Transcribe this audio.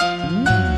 Música